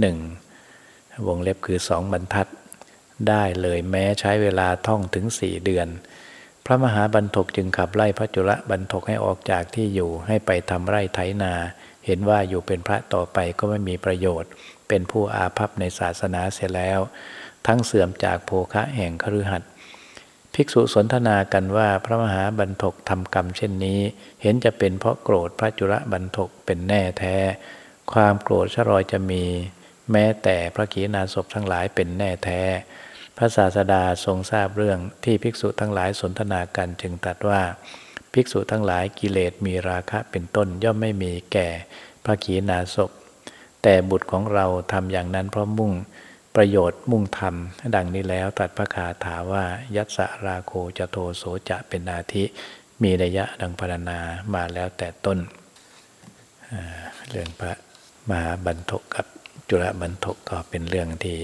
หนึ่งวงเล็บคือสองบรรทัด ได้เลยแม้ใช้เวลาท่องถึงสี่เดือน พระมหาบรรทกจึงขับไล่พระจุระบรรทกให้ออกจากที่อยู่ให้ไปทำไร่ไถนา เห็นว่าอยู่เป็นพระต่อไปก็ไม่มีประโยชน์ เป็นผู้อาภัพในศาสนาเสียแล้ว ทั้งเสื่อมจากโภคะแห่งคฤหัสถ์ ภิกษุสนทนากันว่าพระมหาบรรทกทำกรรมเช่นนี้ เห็นจะเป็นเพราะโกรธพระจุระบรรทกเป็นแน่แท้ ความโกรธชรอยจะมี แม้แต่พระขีณาสพทั้งหลายเป็นแน่แท้ พระศาสดาทรงทราบเรื่องที่ภิกษุทั้งหลายสนทนากันจึงตรัสว่า ภิกษุทั้งหลายกิเลสมีราคะเป็นต้นย่อมไม่มีแก่พระขีณาสพแต่บุตรของเราทำอย่างนั้นเพราะมุ่ง ประโยชน์มุ่งธรรม ดังนี้แล้วตัดพระคาถาว่า ยัตสราโคจะโทโสจะเป็นอาทิ มีระยะดังพรรณนามาแล้วแต่ต้น เรื่องพระมหาบรรทกกับจุลบรรทกก็เป็นเรื่องที่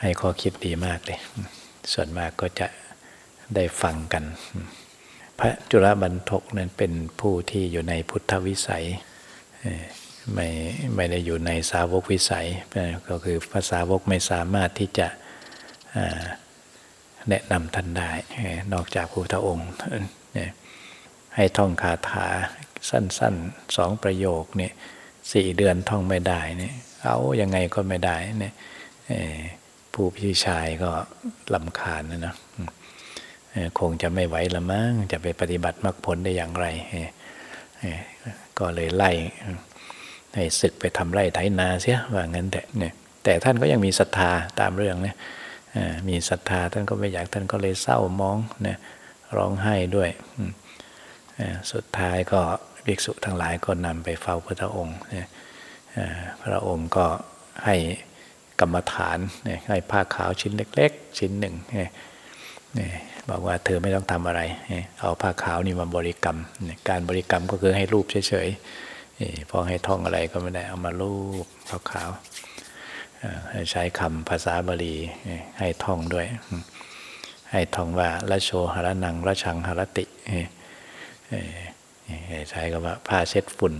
ให้ข้อคิดดีมากเลย ส่วนมากก็จะได้ฟังกัน พระจุลบรรทกนั้นเป็นผู้ที่อยู่ในพุทธวิสัย ไม่ไม่ได้อยู่ในสาวกวิสัย ก็คือภาษาวกไม่สามารถที่จะแนะนำท่านได้ นอกจากพระพุทธองค์ให้ท่องคาถาสั้นๆสองประโยคนี่สี่เดือนท่องไม่ได้เนี่ยเอายังไงก็ไม่ได้เนี่ยผู้พี่ชายก็ลำคาญนะนะคงจะไม่ไหวละมั้งจะไปปฏิบัติมรรคผลได้อย่างไร ก็เลยไล่ ให้ศึกไปทำไร่ไถนาเสียว่างั้นแต่เนี่ยแต่ท่านก็ยังมีศรัทธาตามเรื่องเนี่ยมีศรัทธาท่านก็ไม่อยากท่านก็เลยเศร้ามองเนี่ยร้องไห้ด้วยสุดท้ายก็ภิกษุทั้งหลายก็นำไปเฝ้าพระองค์พระองค์ก็ให้กรรมฐานให้ผ้าขาวชิ้นเล็ก ๆ ชิ้นหนึ่งบอกว่าเธอไม่ต้องทำอะไร เอาผ้าขาวนี่มาบริกรรม การบริกรรมก็คือให้รูปเฉยๆ พอให้ท่องอะไรก็ไม่ได้เอามารูปผ้าขาวใช้คำภาษาบาลีให้ท่องด้วย ให้ท่องว่าละโชหระนังละชังหรติใช้คำว่าผ้าเช็ดฝุ่น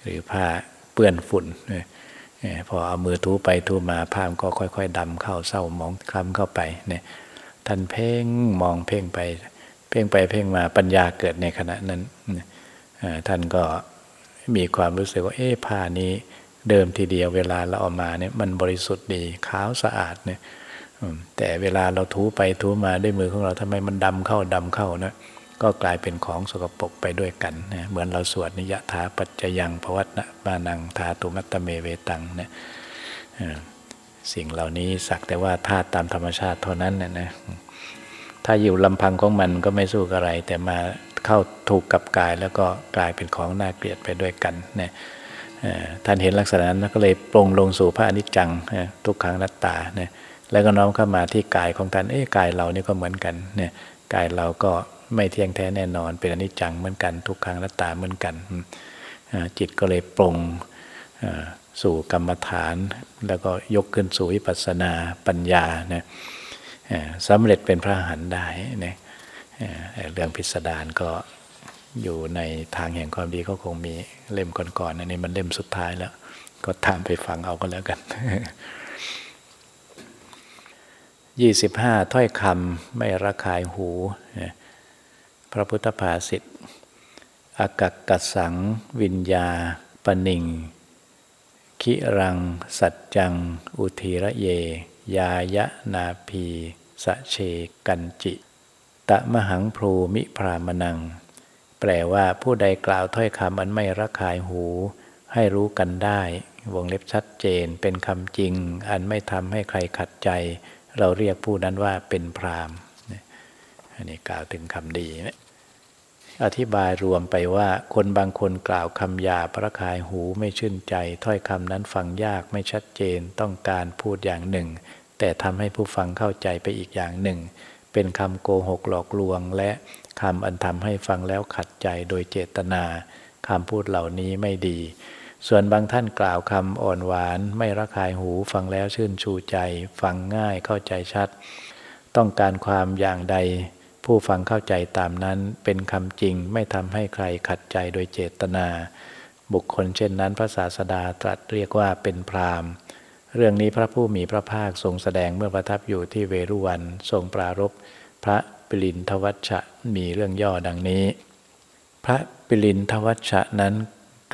หรือผ้าเปื้อนฝุ่นพอเอามือทูไปทูมาผ้ามก็ค่อย ๆดำเข้าเศร้ามองคล้ำเข้าไปเนี่ยท่านเพ่งมองเพ่งไป เพ่งไปเพ่งมาปัญญาเกิดในขณะนั้นท่านก็ มีความรู้สึกว่าเอ๊ะผ้านี้เดิมทีเดียวเวลาเราออกมาเนี่ยมันบริสุทธิ์ดีขาวสะอาดเนี่ยแต่เวลาเราทูไปทูมาด้วยมือของเราทำไมมันดำเข้าดำเข้านะก็กลายเป็นของสกปรกไปด้วยกันนะเหมือนเราสวดนิยถาปัจจยังภวัตนะมานังทาตุมัตตเมเวตังเนี่ยสิ่งเหล่านี้สักแต่ว่าธาตุตามธรรมชาติเท่านั้นนะนะถ้าอยู่ลำพังของมันก็ไม่สู้อะไร แต่มา เข้าถูกกับกาย แล้วก็กลายเป็นของน่าเกลียดไปด้วยกันเนี่ยท่านเห็นลักษณะนั้นก็เลยปรงลงสู่พระอนิจจังทุกครั้งนัตตาเนี่ยแล้วก็น้อมเข้ามาที่กายของท่านเอ้กายเรานี่ก็เหมือนกันเนี่ยกายเราก็ไม่เที่ยงแท้แน่นอน เป็นอนิจจังเหมือนกันทุกครั้งนัตตาเหมือนกันจิตก็เลยปรงสู่กรรมฐาน แล้วก็ยกขึ้นสู่วิปัสสนาปัญญาเนี่ยสำเร็จเป็นพระหันได้เนี่ย เรื่องพิสดารก็อยู่ในทางแห่งความดีก็คงมีเล่มก่อนๆอันนี้มันเล่มสุดท้ายแล้ว ก็ตามไปฟังเอาก็แล้วกันยี่สิบห้าถ้อยคำไม่ระคายหู พระพุทธภาษิตอากักกัสัง วิญญา ปนิงคิรัง สัจจัง อุทีระเย ยายะนาพีสะเชกันจิะมหังพรูมิพรามนัง แปลว่าผู้ใดกล่าวถ้อยคำอันไม่ระคายหู ให้รู้กันได้ วงเล็บชัดเจนเป็นคำจริง อันไม่ทำให้ใครขัดใจ เราเรียกผู้นั้นว่าเป็นพรามอันนี้กล่าวถึงคำดีนะอธิบายรวมไปว่าคนบางคนกล่าวคำหยาประคายหูไม่ชื่นใจ ถ้อยคำนั้นฟังยากไม่ชัดเจนต้องการพูดอย่างหนึ่ง แต่ทำให้ผู้ฟังเข้าใจไปอีกอย่างหนึ่ง เป็นคำโกหกหลอกลวง และคำอันทำให้ฟังแล้วขัดใจโดยเจตนาคำพูดเหล่านี้ไม่ดี ส่วนบางท่านกล่าวคำอ่อนหวาน ไม่ระคายหูฟังแล้วชื่นชูใจ ฟังง่ายเข้าใจชัด ต้องการความอย่างใด ผู้ฟังเข้าใจตามนั้นเป็นคำจริงไม่ทำให้ใครขัดใจโดยเจตนา บุคคลเช่นนั้นพระศาสดาตรัสเรียกว่าเป็นพราม เรื่องนี้พระผู้มีพระภาคทรงแสดงเมื่อประทับอยู่ที่เวรุวันทรงปรารบพระปิลินทวัชชะมีเรื่องย่อดังนี้ พระปิลินทวัชชะนั้น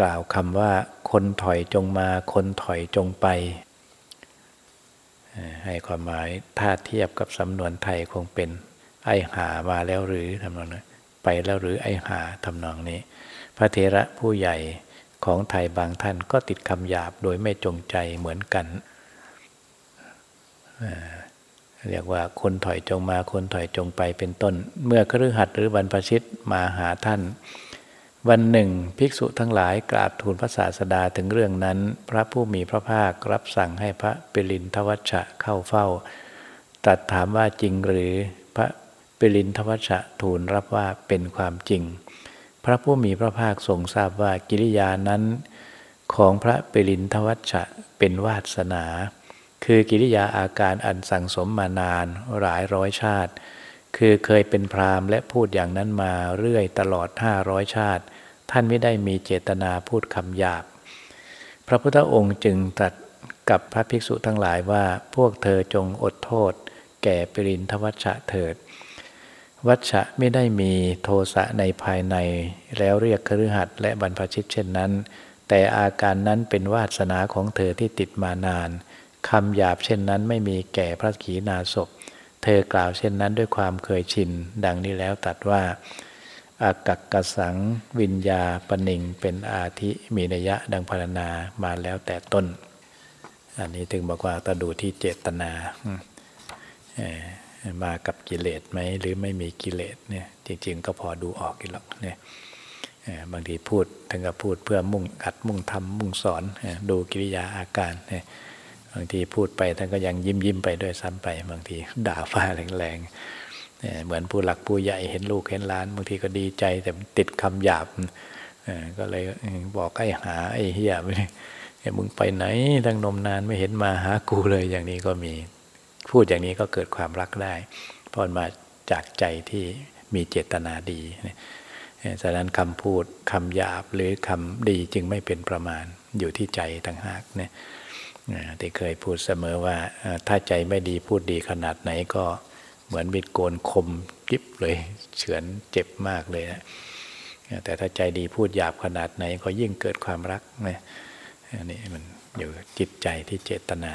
กล่าวคำว่า คนถอยจงมาคนถอยจงไป ให้ความหมายถ้าเทียบกับสำนวนไทยคงเป็น ไอหามาแล้วหรือทำนองนี้ไปแล้วหรือไอหาทำนองนี้ พระเทระผู้ใหญ่ ของไทยบางท่านก็ติดคำหยาบโดยไม่จงใจเหมือนกัน เรียกว่าคนถอยจงมาคนถอยจงไปเป็นต้น เมื่อครือหัดหรือบรรพชิตมาหาท่าน วันหนึ่ง ภิกษุทั้งหลายกราบทูลพระศาสดาถึงเรื่องนั้น พระผู้มีพระภาครับสั่งให้พระปิลินทวัชชะเข้าเฝ้าตัดถามว่าจริงหรือพระปิลินทวัชชะทูลรับว่าเป็นความจริง ระผู้มีพระภาคทรงทราบว่ากิริยานั้น ของพระปิลินทวัชชะเป็นวาสนา คือกิริยาอาการอันสั่งสมมานานหลายร้อยชาติ คือเคยเป็นพราหมณ์และพูดอย่างนั้นมาเรื่อยตลอดห้าร้อยชาติ ท่านไม่ได้มีเจตนาพูดคำหยาบ พระพุทธองค์จึงตรัสกับพระภิกษุทั้งหลายว่าพวกเธอจงอดโทษ แก่ปิรินทวัชชะเถิด วัชชะไม่ได้มีโทสะในภายใน แล้วเรียกคฤหัสถ์และบรรพชิตเช่นนั้น แต่อาการนั้นเป็นวาสนาของเธอที่ติดมานานคำหยาบเช่นนั้นไม่มีแก่พระขีณาสพ เธอกล่าวเช่นนั้นด้วยความเคยชิน ดังนี้แล้วตัดว่าอากักกสังวิญญาปนิงเป็นอาทิมีนยะดังพรรณนามาแล้วแต่ต้น อันนี้ถึงบอกว่าตดูที่เจตนา มากับกิเลสไหมหรือไม่มีกิเลสเนี่ยจริงๆ ก็พอดูออกกันหรอกเนี่ยบางทีพูดถึงกับพูดเพื่อมุ่งอัดมุ่งทำมุ่งสอนดูกิริยาอาการเนี่ยบางทีพูดไปท่านก็ยังยิ้มยิ้มไปด้วยซ้ำไป บางทีด่าฟ้าแรงๆเหมือนผู้หลักผู้ใหญ่เห็นลูกเห็นล้าน บางทีก็ดีใจแต่ติดคำหยาบก็เลยบอกไอ้หาไอ้เหี้ยไปมึงไปไหนทั้งนมนานไม่เห็นมาหากูเลยอย่างนี้ก็มี พูดอย่างนี้ก็เกิดความรักได้ เพราะมาจากใจที่มีเจตนาดีฉะนั้นคำพูดคำหยาบหรือคำดีจึงไม่เป็นประมาณอยู่ที่ใจต่างหากเนี่ยที่เคยพูดเสมอว่าถ้าใจไม่ดีพูดดีขนาดไหนก็เหมือนมิดโกนคมกิบเลยเฉือนเจ็บมากเลยนะแต่ถ้าใจดีพูดหยาบขนาดไหนก็ยิ่งเกิดความรักนะนี่มันอยู่จิตใจที่เจตนา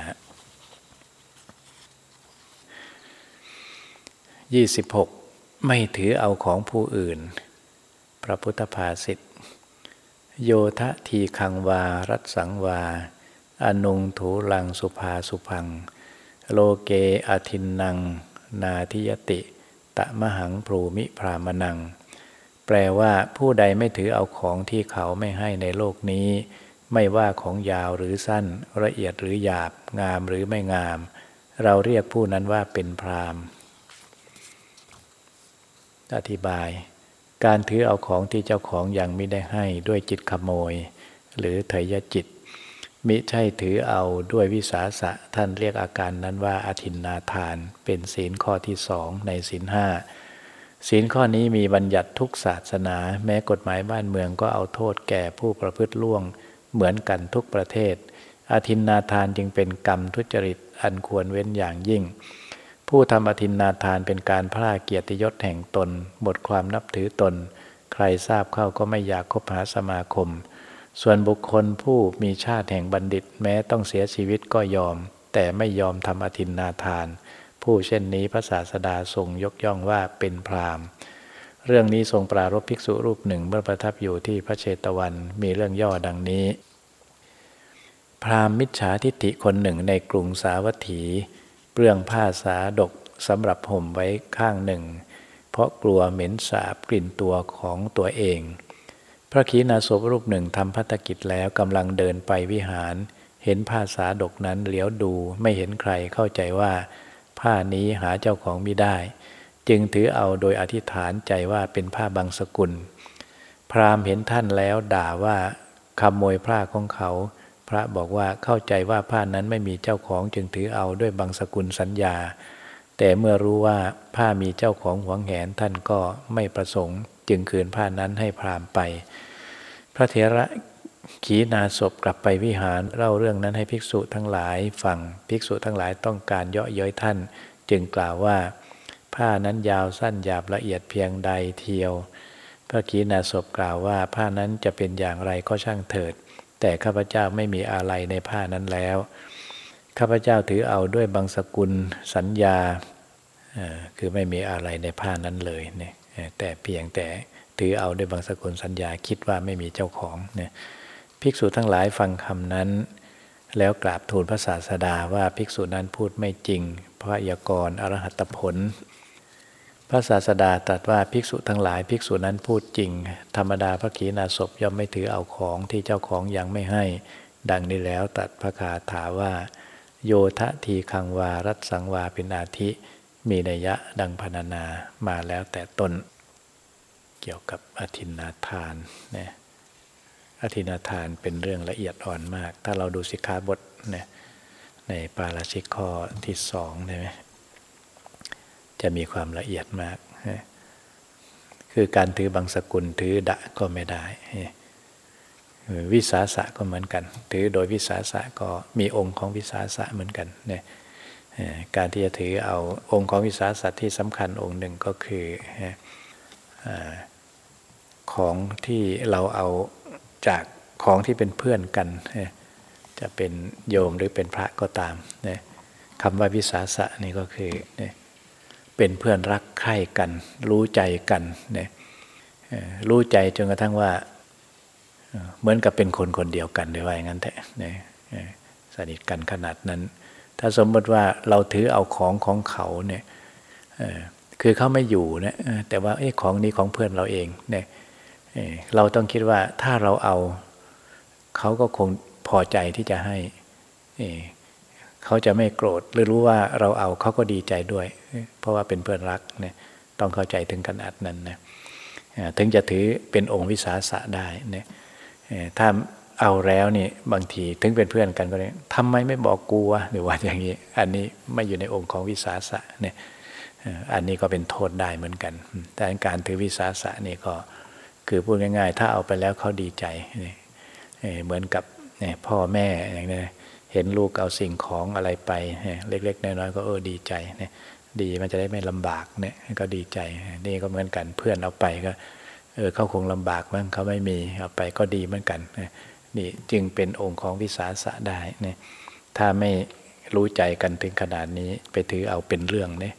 26 ไม่ถือเอาของผู้อื่น พระพุทธภาษิตโยทะทีคังวา รัตสังวา อนุงถูลังสุภาสุพัง โลเกอทินนัง นาทิยติ ตะมหังพรูมิพรามนังแแปลว่าผู้ใดไม่ถือเอาของที่เขาไม่ให้ในโลกนี้ ไม่ว่าของยาวหรือสั้น ละเอียดหรือหยาบ งามหรือไม่งาม เราเรียกผู้นั้นว่าเป็นพราม อธิบาย การถือเอาของที่เจ้าของยังไม่ได้ให้ด้วยจิตขโมย หรือเถยจิต มิใช่ถือเอาด้วยวิสาสะท่านเรียกอาการนั้นว่าอาทินนาทาน เป็นศีลข้อที่สองในศีลห้าศีลข้อนี้มีบัญญัติทุกศาสนา แม้กฎหมายบ้านเมืองก็เอาโทษแก่ผู้ประพฤติล่วง เหมือนกันทุกประเทศอาทินนาทานจึงเป็นกรรมทุจริตอันควรเว้นอย่างยิ่ง ผู้ทำอาทินนาทานเป็นการพลาเกียรติยศแห่งตนหมดความนับถือตน ใครทราบเข้าก็ไม่อยากคบหาสมาคม ส่วนบุคคลผู้มีชาติแห่งบัณฑิตแม้ต้องเสียชีวิตก็ยอม แต่ไม่ยอมทำอาทินนาทาน ผู้เช่นนี้พระศาสดาทรงยกย่องว่าเป็นพรามเรื่องนี้ทรงปรารบภิกษุรูปหนึ่งเมื่อประทับอยู่ที่พระเชตวัน มีเรื่องย่อดังนี้ พรามมิจฉาทิฏฐิคนหนึ่งในกรุงสาวัตถี เปลืองผ้าสาดกสำหรับห่มไว้ข้างหนึ่ง เพราะกลัวเหม็นสาบกลิ่นตัวของตัวเอง พระขีณาสพรูปหนึ่งทำพัฒกิจแล้วกำลังเดินไปวิหาร เห็นผ้าสาดกนั้นเหลียวดูไม่เห็นใครเข้าใจว่า ผ้านี้หาเจ้าของไม่ได้ จึงถือเอาโดยอธิษฐานใจว่าเป็นผ้าบางสกุล พราหมณ์เห็นท่านแล้วด่าว่าขโมยผ้าของเขา ระบอกว่าเข้าใจว่าผ้านั้นไม่มีเจ้าของจึงถือเอาด้วยบางสกุลสัญญา แต่เมื่อรู้ว่าผ้ามีเจ้าของหวงแหนท่านก็ไม่ประสงค์ จึงคืนผ้านั้นให้พรามไป พระเถระขีนาศพกลับไปวิหารเล่าเรื่องนั้นให้ภิกษุทั้งหลายฟังภิกษุทั้งหลายต้องการเยาะเย้ยท่าน จึงกล่าวว่า ผ้านั้นยาวสั้นหยาบละเอียดเพียงใดเทียว พระขีนาศพกล่าวว่าผ้านั้นจะเป็นอย่างไรก็ช่างเถิด แต่ข้าพเจ้าไม่มีอะไรในผ้านั้นแล้ว ข้าพเจ้าถือเอาด้วยบางสกุลสัญญาคือไม่มีอะไรในผ้านั้นเลยเนี่ยแต่เพียงแต่ถือเอาด้วยบางสกุลสัญญาคิดว่าไม่มีเจ้าของเนี่ยภิกษุทั้งหลายฟังคำนั้น แล้วกราบทูลพระศาสดาว่าภิกษุนั้นพูดไม่จริงพระยากรอรหัตผล ระศาสดาตรัสว่าภิกษุทั้งหลายภิกษุนั้นพูดจริง ธรรมดาพระขีณาสพย่อมไม่ถือเอาของที่เจ้าของยังไม่ให้ ดังนี้แล้วตัดพระคาถาว่า โยทะทีคังวารัตสังวาเป็นอาทิมีนัยยะดังพรรณนามาแล้วแต่ต้น เกี่ยวกับอธินาทานเนี่ยอธินาทานเป็นเรื่องละเอียดอ่อนมาก ถ้าเราดูสิกขาบทเนี่ยในปาราชิกข้อที่สองใช่ไหม จะมีความละเอียดมาก คือการถือบางสกุลถือดะก็ไม่ได้ วิสาสะก็เหมือนกัน ถือโดยวิสาสะก็มีองค์ของวิสาสะเหมือนกันเนี่ยการที่จะถือเอาองค์ของวิสาสะที่สำคัญองค์หนึ่งก็คือของที่เราเอาจากของที่เป็นเพื่อนกัน จะเป็นโยมหรือเป็นพระก็ตามคำว่าวิสาสะนี่ก็คือ เป็นเพื่อนรักใคร่กัน รู้ใจกันเนะรู้ใจจนกระทั่งว่า เหมือนกับเป็นคนคนเดียวกันด้วยว่าอย่างนั้นแท้นะสนิทกันขนาดนั้น ถ้าสมมติว่าเราถือเอาของของเขาเนี่ยคือเขาไม่อยู่นะแต่ว่าอของนี้ของเพื่อนเราเองเนี่ยเราต้องคิดว่าถ้าเราเอาเขาก็คงพอใจที่จะให้ เขาจะไม่โกรธหรือรู้ว่าเราเอาเขาก็ดีใจด้วย เพราะว่าเป็นเพื่อนรักเนี่ยต้องเข้าใจถึงขนาดนั้นนะถึงจะถือเป็นองค์วิสาสะได้เนี่ยถ้าเอาแล้วนี่บางทีถึงเป็นเพื่อนกันก็เลยทำไมไม่บอกกูวะหรือว่าอย่างนี้ อันนี้ไม่อยู่ในองค์ของวิสาสะเนี่ยอันนี้ก็เป็นโทษได้เหมือนกัน แต่การถือวิสาสะนี่ก็คือพูดง่าย ๆ ถ้าเอาไปแล้วเขาดีใจ เหมือนกับพ่อแม่อย่างนี้ เห็นลูกเอาสิ่งของอะไรไปเล็ก ๆ น้อยๆก็เออดีใจดีมันจะได้ไม่ลำบากเนี่ยก็ดีใจนี่ก็เหมือนกันเพื่อนเอาไปก็เออเขาคงลำบากมั้งเขาไม่มีเอาไปก็ดีเหมือนกันนี่จึงเป็นองค์ของวิสาสะได้เนี่ยถ้าไม่รู้ใจกันถึงขนาดนี้ไปถือเอาเป็นเรื่องเนี่ย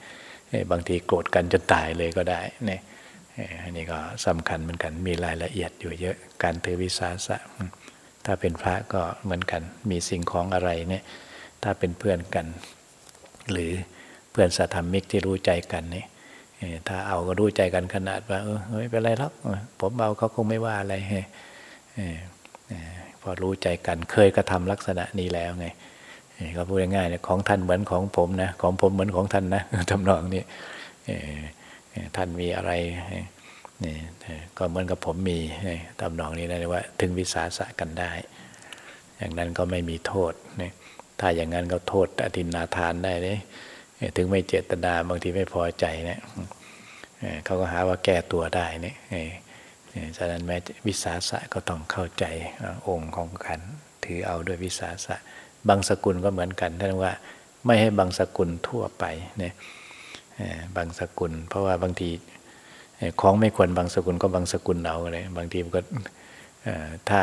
บางทีโกรธกันจนตายเลยก็ได้เนี่ยอันนี้ก็สำคัญเหมือนกันมีรายละเอียดอยู่เยอะการถือวิสาสะ ถ้าเป็นพระก็เหมือนกัน มีสิ่งของอะไรเนี่ย ถ้าเป็นเพื่อนกัน หรือเพื่อนสัธรรมิกที่รู้ใจกันเนี่ยถ้าเอาก็รู้ใจกันขนาดว่าเออไม่เป็นไรหรอกผมเอาเขาคงไม่ว่าอะไรพอรู้ใจกันเคยกระทำลักษณะนี้แล้วไงก็พูดง่ายๆของท่านเหมือนของผมนะของผมเหมือนของท่านนะทำนองนี้ท่านมีอะไร นี่ก็เหมือนกับผมมีเออทำนองนี้นะเรียกว่า ถึงวิสาสะกันได้ อย่างนั้นก็ไม่มีโทษนะถ้าอย่างนั้นก็โทษอธินาทานได้เลยถึงไม่เจตนาบางทีไม่พอใจเนะเอ่อเขาก็หาว่าแก้ตัวได้เนี่ยฉะนั้นแม้วิสาสะก็ต้องเข้าใจองค์ของกันถือเอาด้วยวิสาสะ บางสกุลก็เหมือนกันท่านว่าไม่ให้บางสกุลทั่วไปเนี่ยบางสกุล เพราะว่าบางที ของไม่ควรบางสกุลก็บางสกุลเอาเลยบางทีมันก็ถ้า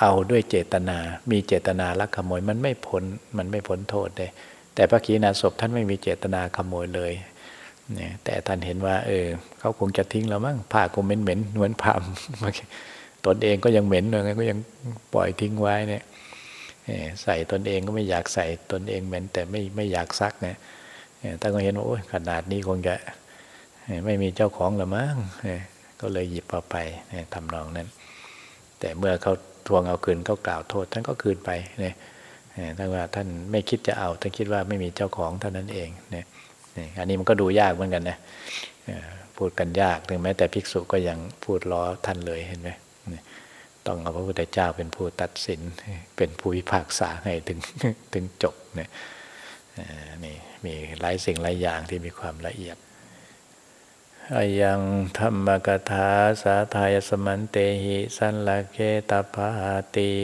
เอาด้วยเจตนา มีเจตนาลักขโมยมันไม่พ้นมันไม่พ้นโทษเลยแต่พระขีณาสพท่านไม่มีเจตนาขโมยเลยเนี่ยแต่ท่านเห็นว่า เออเขาคงจะทิ้งแล้วมั้งผ้าคงเหม็นเหม็นเหมือนผ้าตนเองก็ยังเหม็นเลยก็ยังปล่อยทิ้งไว้เนี่ยใส่ตนเองก็ไม่อยากใส่ตนเองเหม็นแต่ไม่ไม่อยากซักเนี่ยท่านก็เห็นว่าโอ้ยขนาดนี้คงจะ ไม่มีเจ้าของละมั้งเออก็เลยหยิบเอาไปทำนองนั้น แต่เมื่อเขาทวงเอาคืนเขากล่าวโทษ ท่านก็คืนไปเนี่ยท่านว่าท่านไม่คิดจะเอาท่านคิดว่าไม่มีเจ้าของเท่านั้นเองเนี่ยอันนี้มันก็ดูยากเหมือนกันนะพูดกันยากถึงแม้แต่ภิกษุก็ยังพูดล้อท่านเลยเห็นไหมต้องเอาพระพุทธเจ้าเป็นผู้ตัดสินเป็นผู้พิพากษาให้ถึงถึงจบเนี่ยเอ่อนี่มีหลายสิ่งหลายอย่างที่มีความละเอียด อายังธรรมกถาสาทายสมันเตหิ สันลเคตาภาติ